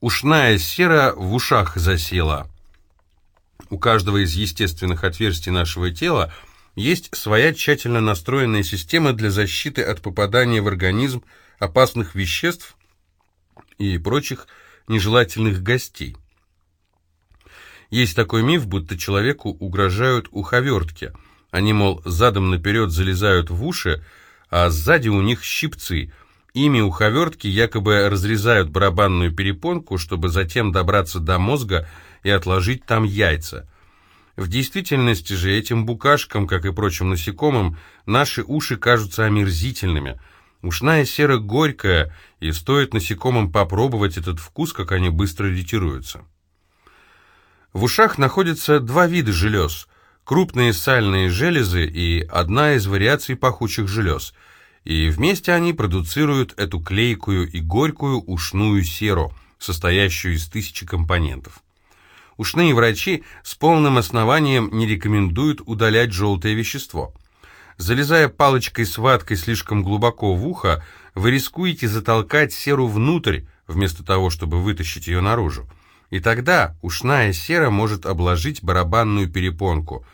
Ушная сера в ушах засела. У каждого из естественных отверстий нашего тела есть своя тщательно настроенная система для защиты от попадания в организм опасных веществ и прочих нежелательных гостей. Есть такой миф, будто человеку угрожают уховертки. Они, мол, задом наперед залезают в уши, а сзади у них щипцы – Ими уховертки якобы разрезают барабанную перепонку, чтобы затем добраться до мозга и отложить там яйца. В действительности же этим букашкам, как и прочим насекомым, наши уши кажутся омерзительными. Ушная сера горькая, и стоит насекомым попробовать этот вкус, как они быстро ретируются. В ушах находятся два вида желез – крупные сальные железы и одна из вариаций пахучих желез – и вместе они продуцируют эту клейкую и горькую ушную серу, состоящую из тысячи компонентов. Ушные врачи с полным основанием не рекомендуют удалять желтое вещество. Залезая палочкой с ваткой слишком глубоко в ухо, вы рискуете затолкать серу внутрь, вместо того, чтобы вытащить ее наружу. И тогда ушная сера может обложить барабанную перепонку.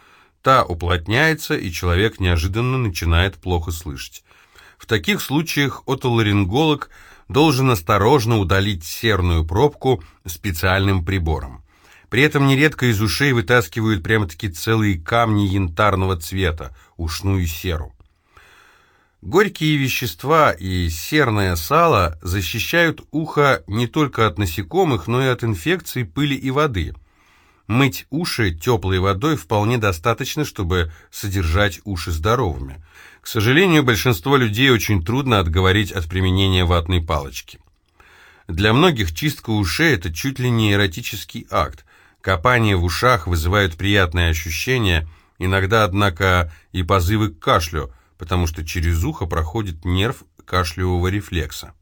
Та уплотняется, и человек неожиданно начинает плохо слышать. В таких случаях отоларинголог должен осторожно удалить серную пробку специальным прибором. При этом нередко из ушей вытаскивают прямо-таки целые камни янтарного цвета, ушную серу. Горькие вещества и серное сало защищают ухо не только от насекомых, но и от инфекций, пыли и воды. Мыть уши теплой водой вполне достаточно, чтобы содержать уши здоровыми. К сожалению, большинство людей очень трудно отговорить от применения ватной палочки. Для многих чистка ушей – это чуть ли не эротический акт. Копание в ушах вызывает приятные ощущения, иногда, однако, и позывы к кашлю, потому что через ухо проходит нерв кашлевого рефлекса.